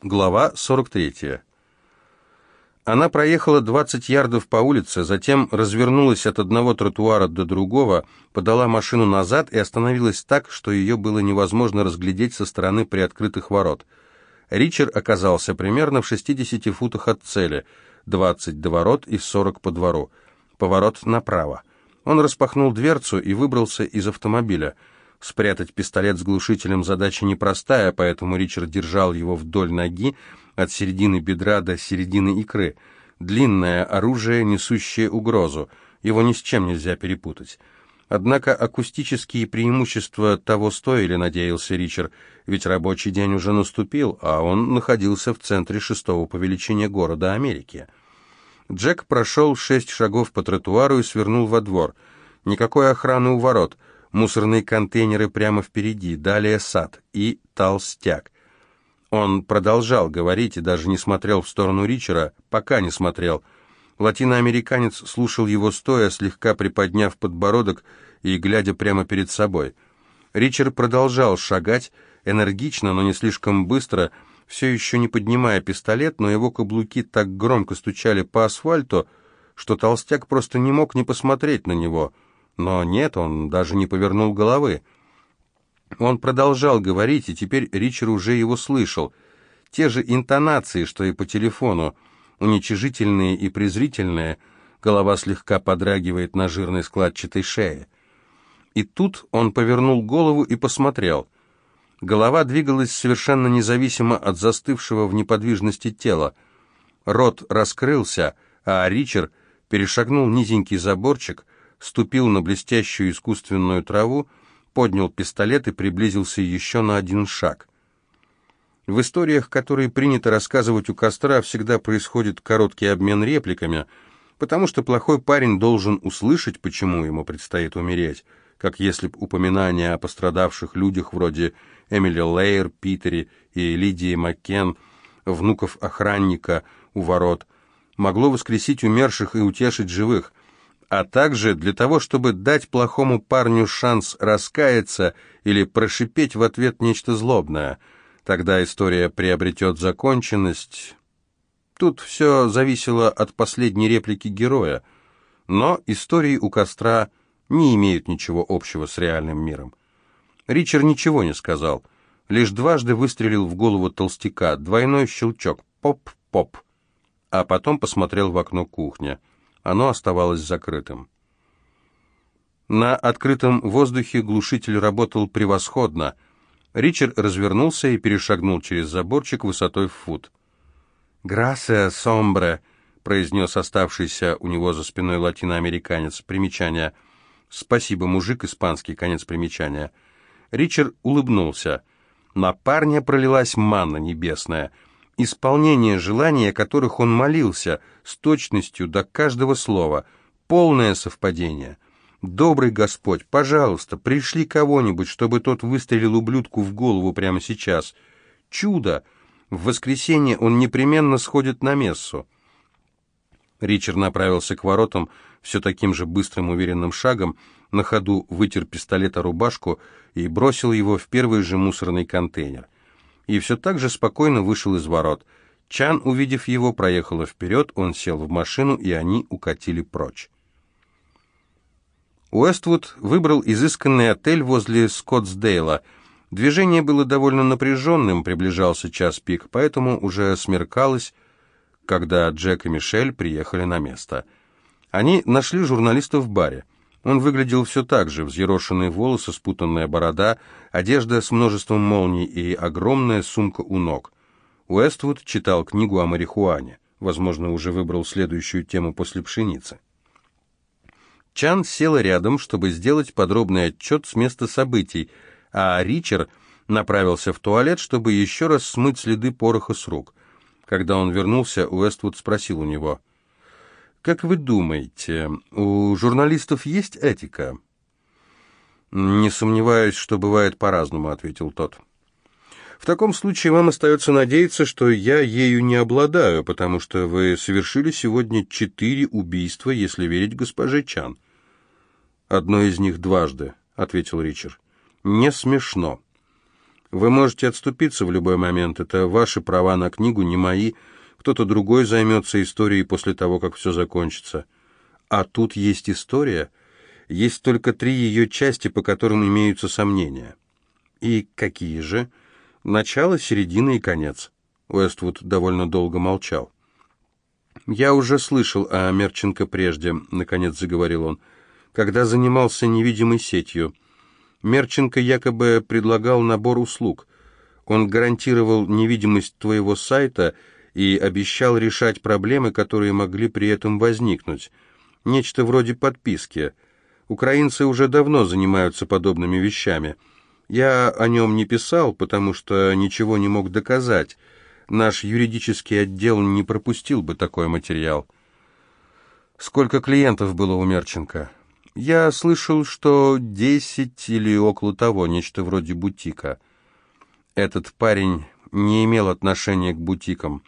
Глава 43. Она проехала 20 ярдов по улице, затем развернулась от одного тротуара до другого, подала машину назад и остановилась так, что ее было невозможно разглядеть со стороны приоткрытых ворот. Ричард оказался примерно в 60 футах от цели, 20 до ворот и 40 по двору. Поворот направо. Он распахнул дверцу и выбрался из автомобиля – Спрятать пистолет с глушителем задача непростая, поэтому Ричард держал его вдоль ноги, от середины бедра до середины икры. Длинное оружие, несущее угрозу. Его ни с чем нельзя перепутать. Однако акустические преимущества того стоили, надеялся Ричард, ведь рабочий день уже наступил, а он находился в центре шестого по величине города Америки. Джек прошел шесть шагов по тротуару и свернул во двор. Никакой охраны у ворот — мусорные контейнеры прямо впереди, далее сад и толстяк. Он продолжал говорить и даже не смотрел в сторону Ричера, пока не смотрел. Латиноамериканец слушал его стоя, слегка приподняв подбородок и глядя прямо перед собой. Ричард продолжал шагать, энергично, но не слишком быстро, все еще не поднимая пистолет, но его каблуки так громко стучали по асфальту, что толстяк просто не мог не посмотреть на него — но нет, он даже не повернул головы. Он продолжал говорить, и теперь Ричард уже его слышал. Те же интонации, что и по телефону, уничижительные и презрительные, голова слегка подрагивает на жирной складчатой шее. И тут он повернул голову и посмотрел. Голова двигалась совершенно независимо от застывшего в неподвижности тела. Рот раскрылся, а Ричард перешагнул низенький заборчик — ступил на блестящую искусственную траву, поднял пистолет и приблизился еще на один шаг. В историях, которые принято рассказывать у костра, всегда происходит короткий обмен репликами, потому что плохой парень должен услышать, почему ему предстоит умереть, как если б упоминание о пострадавших людях вроде Эмили Лейер, Питере и Лидии Маккен, внуков охранника у ворот, могло воскресить умерших и утешить живых а также для того, чтобы дать плохому парню шанс раскаяться или прошипеть в ответ нечто злобное. Тогда история приобретет законченность. Тут все зависело от последней реплики героя. Но истории у костра не имеют ничего общего с реальным миром. Ричард ничего не сказал, лишь дважды выстрелил в голову толстяка, двойной щелчок, поп-поп, а потом посмотрел в окно кухни. Оно оставалось закрытым. На открытом воздухе глушитель работал превосходно. Ричард развернулся и перешагнул через заборчик высотой в фут. «Грассе сомбре», — произнес оставшийся у него за спиной латиноамериканец. Примечание. «Спасибо, мужик, испанский». Конец примечания. Ричард улыбнулся. На парня пролилась манна небесная — исполнение желаний, о которых он молился, с точностью до каждого слова. Полное совпадение. «Добрый Господь, пожалуйста, пришли кого-нибудь, чтобы тот выстрелил ублюдку в голову прямо сейчас. Чудо! В воскресенье он непременно сходит на мессу». Ричард направился к воротам все таким же быстрым уверенным шагом, на ходу вытер пистолет о рубашку и бросил его в первый же мусорный контейнер и все так же спокойно вышел из ворот. Чан, увидев его, проехала вперед, он сел в машину, и они укатили прочь. Уэствуд выбрал изысканный отель возле Скоттсдейла. Движение было довольно напряженным, приближался час пик, поэтому уже смеркалось, когда Джек и Мишель приехали на место. Они нашли журналиста в баре. Он выглядел все так же, взъерошенные волосы, спутанная борода, одежда с множеством молний и огромная сумка у ног. Уэствуд читал книгу о марихуане. Возможно, уже выбрал следующую тему после пшеницы. Чан села рядом, чтобы сделать подробный отчет с места событий, а Ричард направился в туалет, чтобы еще раз смыть следы пороха с рук. Когда он вернулся, Уэствуд спросил у него, как вы думаете, у журналистов есть этика? Не сомневаюсь, что бывает по-разному, ответил тот. В таком случае вам остается надеяться, что я ею не обладаю, потому что вы совершили сегодня четыре убийства, если верить госпоже Чан. Одно из них дважды, ответил Ричард. Не смешно. Вы можете отступиться в любой момент, это ваши права на книгу, не мои. Кто-то другой займется историей после того, как все закончится. А тут есть история. Есть только три ее части, по которым имеются сомнения. И какие же? Начало, середина и конец. Уэствуд довольно долго молчал. «Я уже слышал о Мерченко прежде», — наконец заговорил он, — «когда занимался невидимой сетью». Мерченко якобы предлагал набор услуг. Он гарантировал невидимость твоего сайта и обещал решать проблемы, которые могли при этом возникнуть. Нечто вроде подписки. Украинцы уже давно занимаются подобными вещами. Я о нем не писал, потому что ничего не мог доказать. Наш юридический отдел не пропустил бы такой материал. Сколько клиентов было у Мерченко? Я слышал, что десять или около того, нечто вроде бутика. Этот парень не имел отношения к бутикам.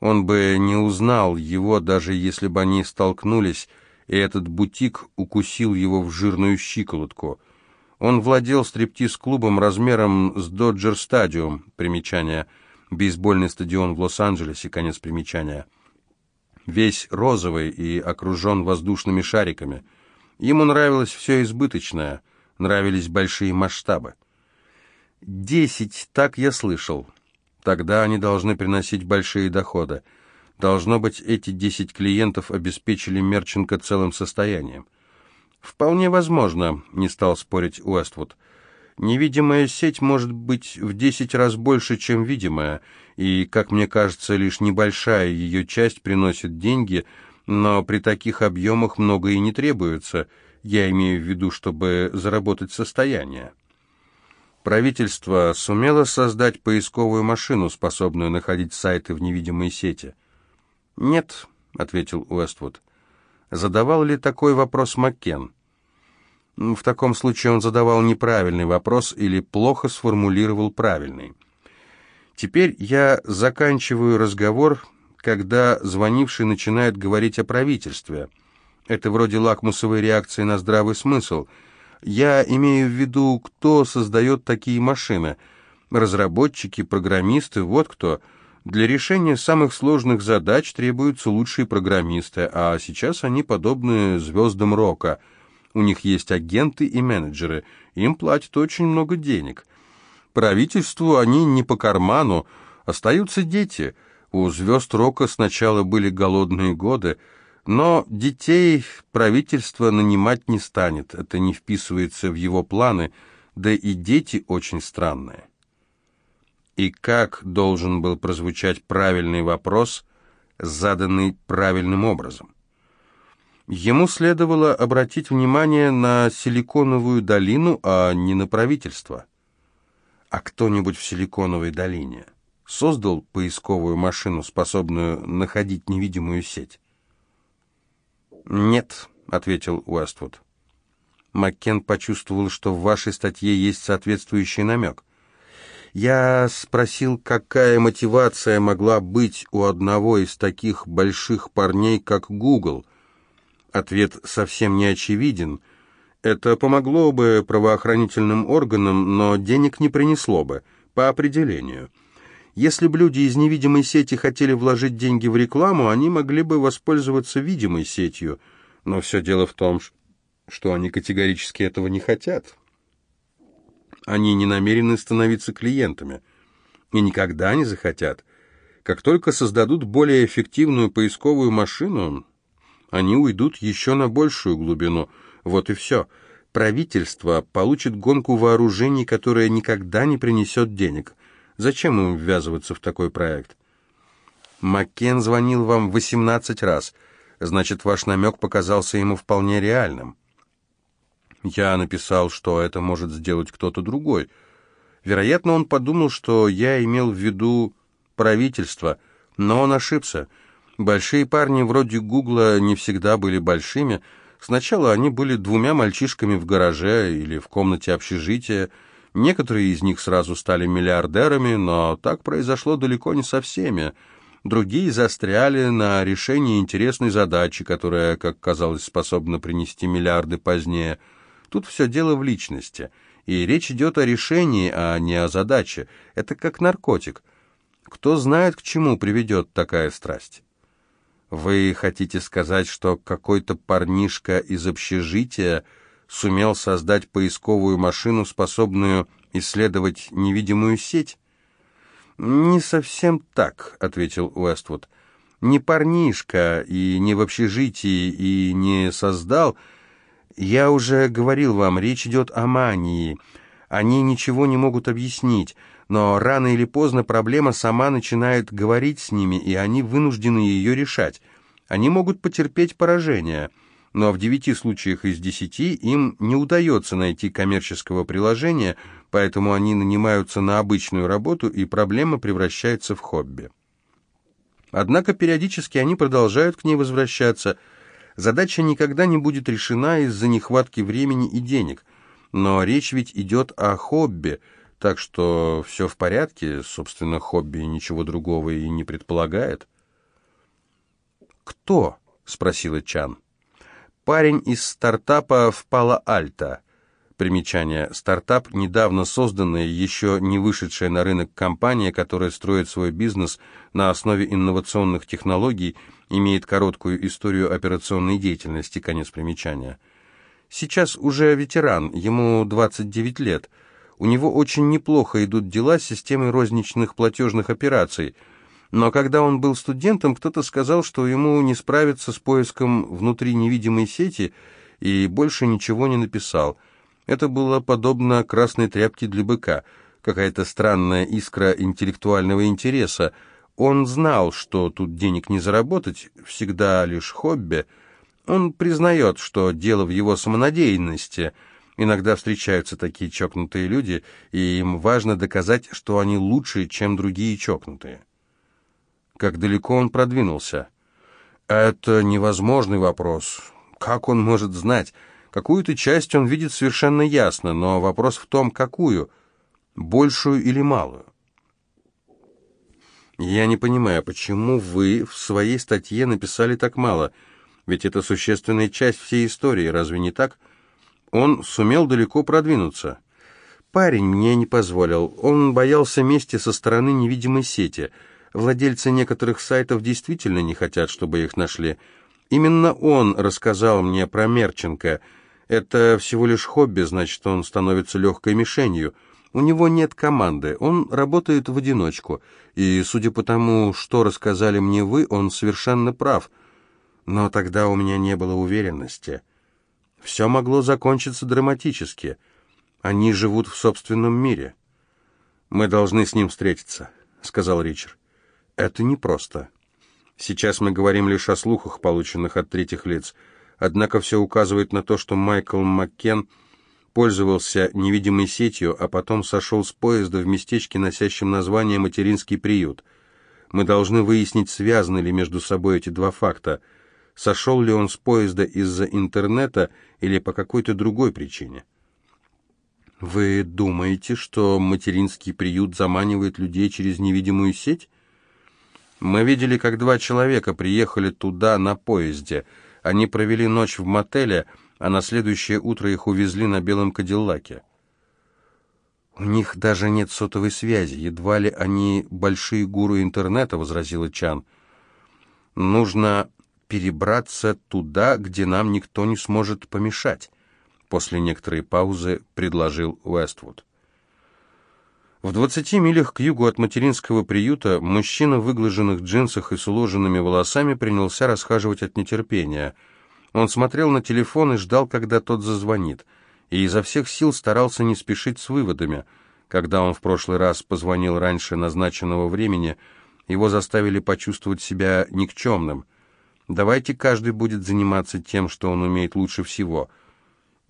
Он бы не узнал его, даже если бы они столкнулись, и этот бутик укусил его в жирную щиколотку. Он владел стриптиз-клубом размером с Доджер Стадиум, примечание, бейсбольный стадион в Лос-Анджелесе, конец примечания. Весь розовый и окружен воздушными шариками — Ему нравилось все избыточное, нравились большие масштабы. Десять, так я слышал. Тогда они должны приносить большие доходы. Должно быть, эти десять клиентов обеспечили Мерченко целым состоянием. Вполне возможно, не стал спорить Уэствуд. Невидимая сеть может быть в десять раз больше, чем видимая, и, как мне кажется, лишь небольшая ее часть приносит деньги – но при таких объемах много и не требуется, я имею в виду, чтобы заработать состояние. Правительство сумело создать поисковую машину, способную находить сайты в невидимой сети? «Нет», — ответил Уэствуд. «Задавал ли такой вопрос Маккен?» В таком случае он задавал неправильный вопрос или плохо сформулировал правильный. Теперь я заканчиваю разговор когда звонивший начинает говорить о правительстве. Это вроде лакмусовой реакции на здравый смысл. Я имею в виду, кто создает такие машины. Разработчики, программисты, вот кто. Для решения самых сложных задач требуются лучшие программисты, а сейчас они подобны звездам рока. У них есть агенты и менеджеры, им платят очень много денег. Правительству они не по карману, остаются дети – у звезд рока сначала были голодные годы, но детей правительство нанимать не станет, это не вписывается в его планы, да и дети очень странные. И как должен был прозвучать правильный вопрос, заданный правильным образом? Ему следовало обратить внимание на Силиконовую долину, а не на правительство. А кто-нибудь в Силиконовой долине – создал поисковую машину, способную находить невидимую сеть? «Нет», — ответил Уэствуд. Маккен почувствовал, что в вашей статье есть соответствующий намек. Я спросил, какая мотивация могла быть у одного из таких больших парней, как Google. Ответ совсем не очевиден. Это помогло бы правоохранительным органам, но денег не принесло бы, по определению. Если бы люди из невидимой сети хотели вложить деньги в рекламу, они могли бы воспользоваться видимой сетью. Но все дело в том, что они категорически этого не хотят. Они не намерены становиться клиентами и никогда не захотят. Как только создадут более эффективную поисковую машину, они уйдут еще на большую глубину. Вот и все. Правительство получит гонку вооружений, которая никогда не принесет денег. Зачем им ввязываться в такой проект? Маккен звонил вам 18 раз. Значит, ваш намек показался ему вполне реальным. Я написал, что это может сделать кто-то другой. Вероятно, он подумал, что я имел в виду правительство, но он ошибся. Большие парни вроде Гугла не всегда были большими. Сначала они были двумя мальчишками в гараже или в комнате общежития, Некоторые из них сразу стали миллиардерами, но так произошло далеко не со всеми. Другие застряли на решении интересной задачи, которая, как казалось, способна принести миллиарды позднее. Тут все дело в личности. И речь идет о решении, а не о задаче. Это как наркотик. Кто знает, к чему приведет такая страсть? Вы хотите сказать, что какой-то парнишка из общежития сумел создать поисковую машину, способную исследовать невидимую сеть? «Не совсем так», — ответил Уэствуд. «Не парнишка, и не в общежитии, и не создал. Я уже говорил вам, речь идет о мании. Они ничего не могут объяснить, но рано или поздно проблема сама начинает говорить с ними, и они вынуждены ее решать. Они могут потерпеть поражение» но в девяти случаях из десяти им не удается найти коммерческого приложения, поэтому они нанимаются на обычную работу, и проблема превращается в хобби. Однако периодически они продолжают к ней возвращаться. Задача никогда не будет решена из-за нехватки времени и денег, но речь ведь идет о хобби, так что все в порядке, собственно, хобби ничего другого и не предполагает. «Кто?» — спросила Чан парень из стартапа в Пало-Альто. Примечание. Стартап – недавно созданная, еще не вышедшая на рынок компания, которая строит свой бизнес на основе инновационных технологий, имеет короткую историю операционной деятельности. Конец примечания. Сейчас уже ветеран, ему 29 лет. У него очень неплохо идут дела с системой розничных платежных операций – но когда он был студентом, кто-то сказал, что ему не справиться с поиском внутри невидимой сети, и больше ничего не написал. Это было подобно красной тряпке для быка, какая-то странная искра интеллектуального интереса. Он знал, что тут денег не заработать, всегда лишь хобби. Он признает, что дело в его самонадеянности. Иногда встречаются такие чокнутые люди, и им важно доказать, что они лучше, чем другие чокнутые как далеко он продвинулся. Это невозможный вопрос. Как он может знать? Какую-то часть он видит совершенно ясно, но вопрос в том, какую, большую или малую. Я не понимаю, почему вы в своей статье написали так мало, ведь это существенная часть всей истории, разве не так? Он сумел далеко продвинуться. Парень мне не позволил, он боялся мести со стороны невидимой сети — Владельцы некоторых сайтов действительно не хотят, чтобы их нашли. Именно он рассказал мне про Мерченко. Это всего лишь хобби, значит, он становится легкой мишенью. У него нет команды, он работает в одиночку. И, судя по тому, что рассказали мне вы, он совершенно прав. Но тогда у меня не было уверенности. Все могло закончиться драматически. Они живут в собственном мире. «Мы должны с ним встретиться», — сказал Ричард. Это непросто. Сейчас мы говорим лишь о слухах, полученных от третьих лиц. Однако все указывает на то, что Майкл Маккен пользовался невидимой сетью, а потом сошел с поезда в местечке, носящем название «Материнский приют». Мы должны выяснить, связаны ли между собой эти два факта. Сошел ли он с поезда из-за интернета или по какой-то другой причине. Вы думаете, что материнский приют заманивает людей через невидимую сеть? Мы видели, как два человека приехали туда на поезде. Они провели ночь в мотеле, а на следующее утро их увезли на белом кадиллаке. «У них даже нет сотовой связи, едва ли они большие гуру интернета», — возразила Чан. «Нужно перебраться туда, где нам никто не сможет помешать», — после некоторой паузы предложил Уэствуд. В двадцати милях к югу от материнского приюта мужчина в выглаженных джинсах и с уложенными волосами принялся расхаживать от нетерпения. Он смотрел на телефон и ждал, когда тот зазвонит, и изо всех сил старался не спешить с выводами. Когда он в прошлый раз позвонил раньше назначенного времени, его заставили почувствовать себя никчемным. Давайте каждый будет заниматься тем, что он умеет лучше всего.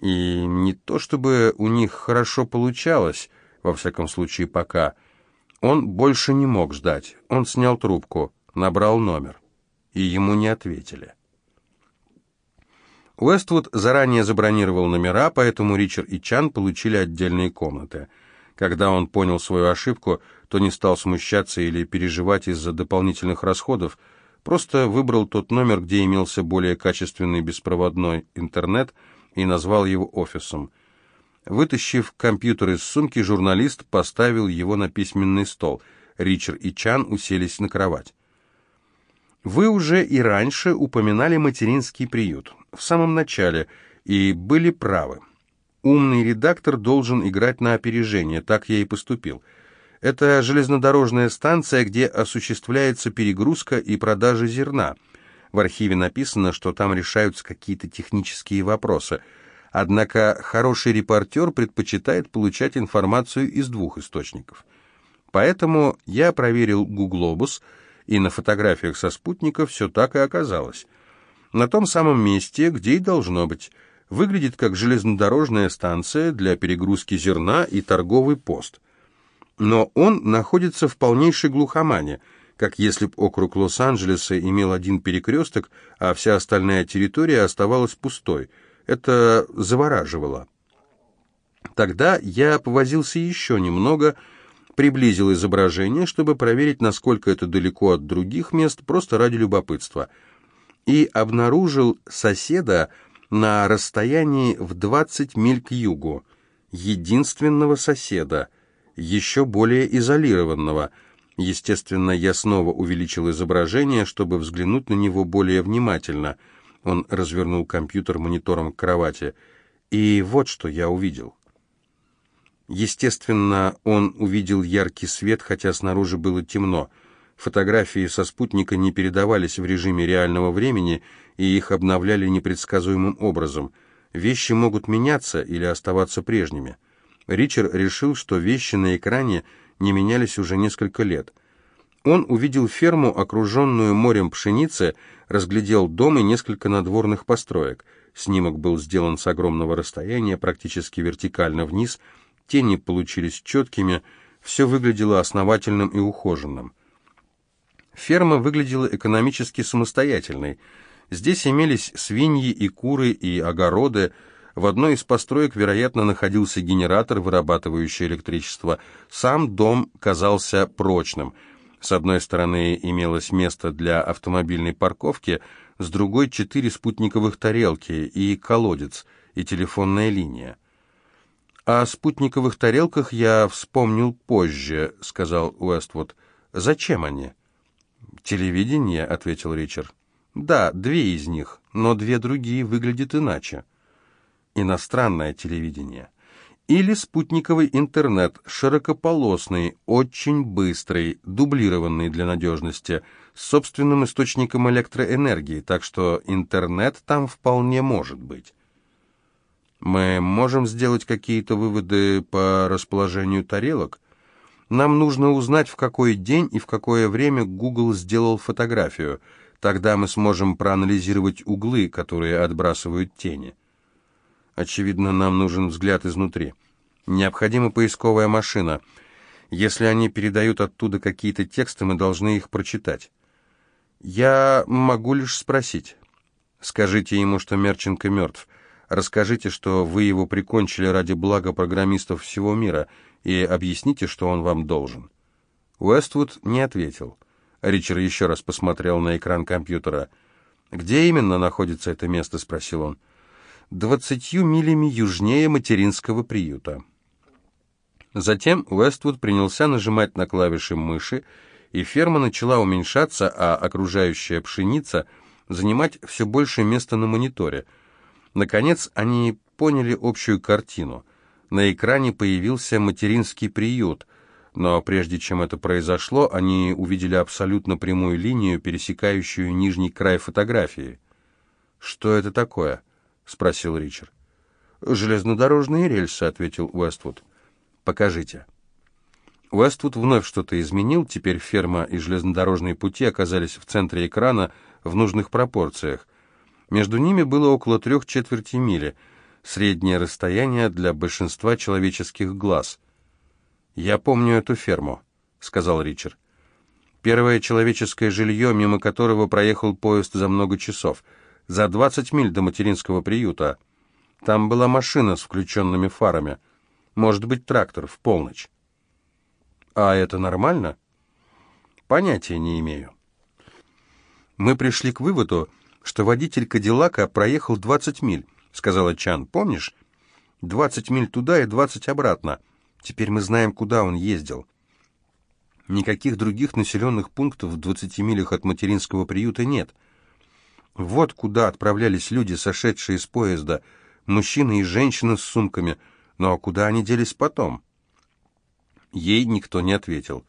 И не то чтобы у них хорошо получалось, во всяком случае пока. Он больше не мог ждать. Он снял трубку, набрал номер, и ему не ответили. Уэствуд заранее забронировал номера, поэтому Ричард и Чан получили отдельные комнаты. Когда он понял свою ошибку, то не стал смущаться или переживать из-за дополнительных расходов, просто выбрал тот номер, где имелся более качественный беспроводной интернет, и назвал его офисом. Вытащив компьютер из сумки, журналист поставил его на письменный стол. Ричард и Чан уселись на кровать. «Вы уже и раньше упоминали материнский приют, в самом начале, и были правы. Умный редактор должен играть на опережение, так я и поступил. Это железнодорожная станция, где осуществляется перегрузка и продажа зерна. В архиве написано, что там решаются какие-то технические вопросы. Однако хороший репортер предпочитает получать информацию из двух источников. Поэтому я проверил Гуглобус, и на фотографиях со спутника все так и оказалось. На том самом месте, где и должно быть – выглядит как железнодорожная станция для перегрузки зерна и торговый пост. Но он находится в полнейшей глухомане, как если б округ Лос-Анджелеса имел один перекресток, а вся остальная территория оставалась пустой. Это завораживало. Тогда я повозился еще немного, приблизил изображение, чтобы проверить, насколько это далеко от других мест, просто ради любопытства. И обнаружил соседа, на расстоянии в 20 миль к югу, единственного соседа, еще более изолированного. Естественно, я снова увеличил изображение, чтобы взглянуть на него более внимательно. Он развернул компьютер монитором к кровати. И вот что я увидел. Естественно, он увидел яркий свет, хотя снаружи было темно. Фотографии со спутника не передавались в режиме реального времени, и их обновляли непредсказуемым образом. Вещи могут меняться или оставаться прежними. Ричард решил, что вещи на экране не менялись уже несколько лет. Он увидел ферму, окруженную морем пшеницы, разглядел дом и несколько надворных построек. Снимок был сделан с огромного расстояния, практически вертикально вниз, тени получились четкими, все выглядело основательным и ухоженным. Ферма выглядела экономически самостоятельной. Здесь имелись свиньи и куры, и огороды. В одной из построек, вероятно, находился генератор, вырабатывающий электричество. Сам дом казался прочным. С одной стороны имелось место для автомобильной парковки, с другой — четыре спутниковых тарелки и колодец, и телефонная линия. «О спутниковых тарелках я вспомнил позже», — сказал Уэствуд. «Зачем они?» «Телевидение», — ответил Ричард. «Да, две из них, но две другие выглядят иначе. Иностранное телевидение. Или спутниковый интернет, широкополосный, очень быстрый, дублированный для надежности, с собственным источником электроэнергии, так что интернет там вполне может быть». «Мы можем сделать какие-то выводы по расположению тарелок?» Нам нужно узнать, в какой день и в какое время Google сделал фотографию. Тогда мы сможем проанализировать углы, которые отбрасывают тени. Очевидно, нам нужен взгляд изнутри. Необходима поисковая машина. Если они передают оттуда какие-то тексты, мы должны их прочитать. Я могу лишь спросить. Скажите ему, что Мерченко мертв. Расскажите, что вы его прикончили ради блага программистов всего мира — и объясните, что он вам должен». Уэствуд не ответил. Ричард еще раз посмотрел на экран компьютера. «Где именно находится это место?» — спросил он. «Двадцатью милями южнее материнского приюта». Затем Уэствуд принялся нажимать на клавиши мыши, и ферма начала уменьшаться, а окружающая пшеница занимать все больше места на мониторе. Наконец они поняли общую картину на экране появился материнский приют, но прежде чем это произошло, они увидели абсолютно прямую линию, пересекающую нижний край фотографии. «Что это такое?» — спросил Ричард. «Железнодорожные рельсы», — ответил Уэствуд. «Покажите». Уэствуд вновь что-то изменил, теперь ферма и железнодорожные пути оказались в центре экрана в нужных пропорциях. Между ними было около трех четверти мили — среднее расстояние для большинства человеческих глаз. «Я помню эту ферму», — сказал Ричард. «Первое человеческое жилье, мимо которого проехал поезд за много часов, за 20 миль до материнского приюта. Там была машина с включенными фарами, может быть, трактор в полночь». «А это нормально?» «Понятия не имею». Мы пришли к выводу, что водитель Кадиллака проехал 20 миль, — сказала Чан. «Помнишь? Двадцать миль туда и двадцать обратно. Теперь мы знаем, куда он ездил. Никаких других населенных пунктов в двадцати милях от материнского приюта нет. Вот куда отправлялись люди, сошедшие с поезда, мужчины и женщины с сумками. Ну а куда они делись потом? Ей никто не ответил.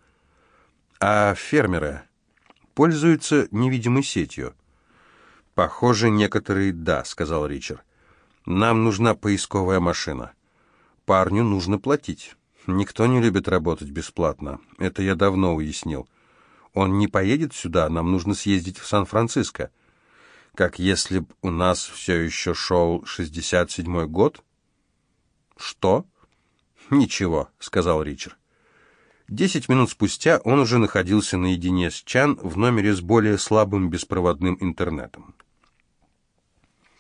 А фермеры пользуются невидимой сетью? Похоже, некоторые «да», — сказал Ричард. Нам нужна поисковая машина. Парню нужно платить. Никто не любит работать бесплатно. Это я давно уяснил. Он не поедет сюда, нам нужно съездить в Сан-Франциско. Как если б у нас все еще шел 67-й год? Что? Ничего, сказал Ричард. Десять минут спустя он уже находился наедине с Чан в номере с более слабым беспроводным интернетом.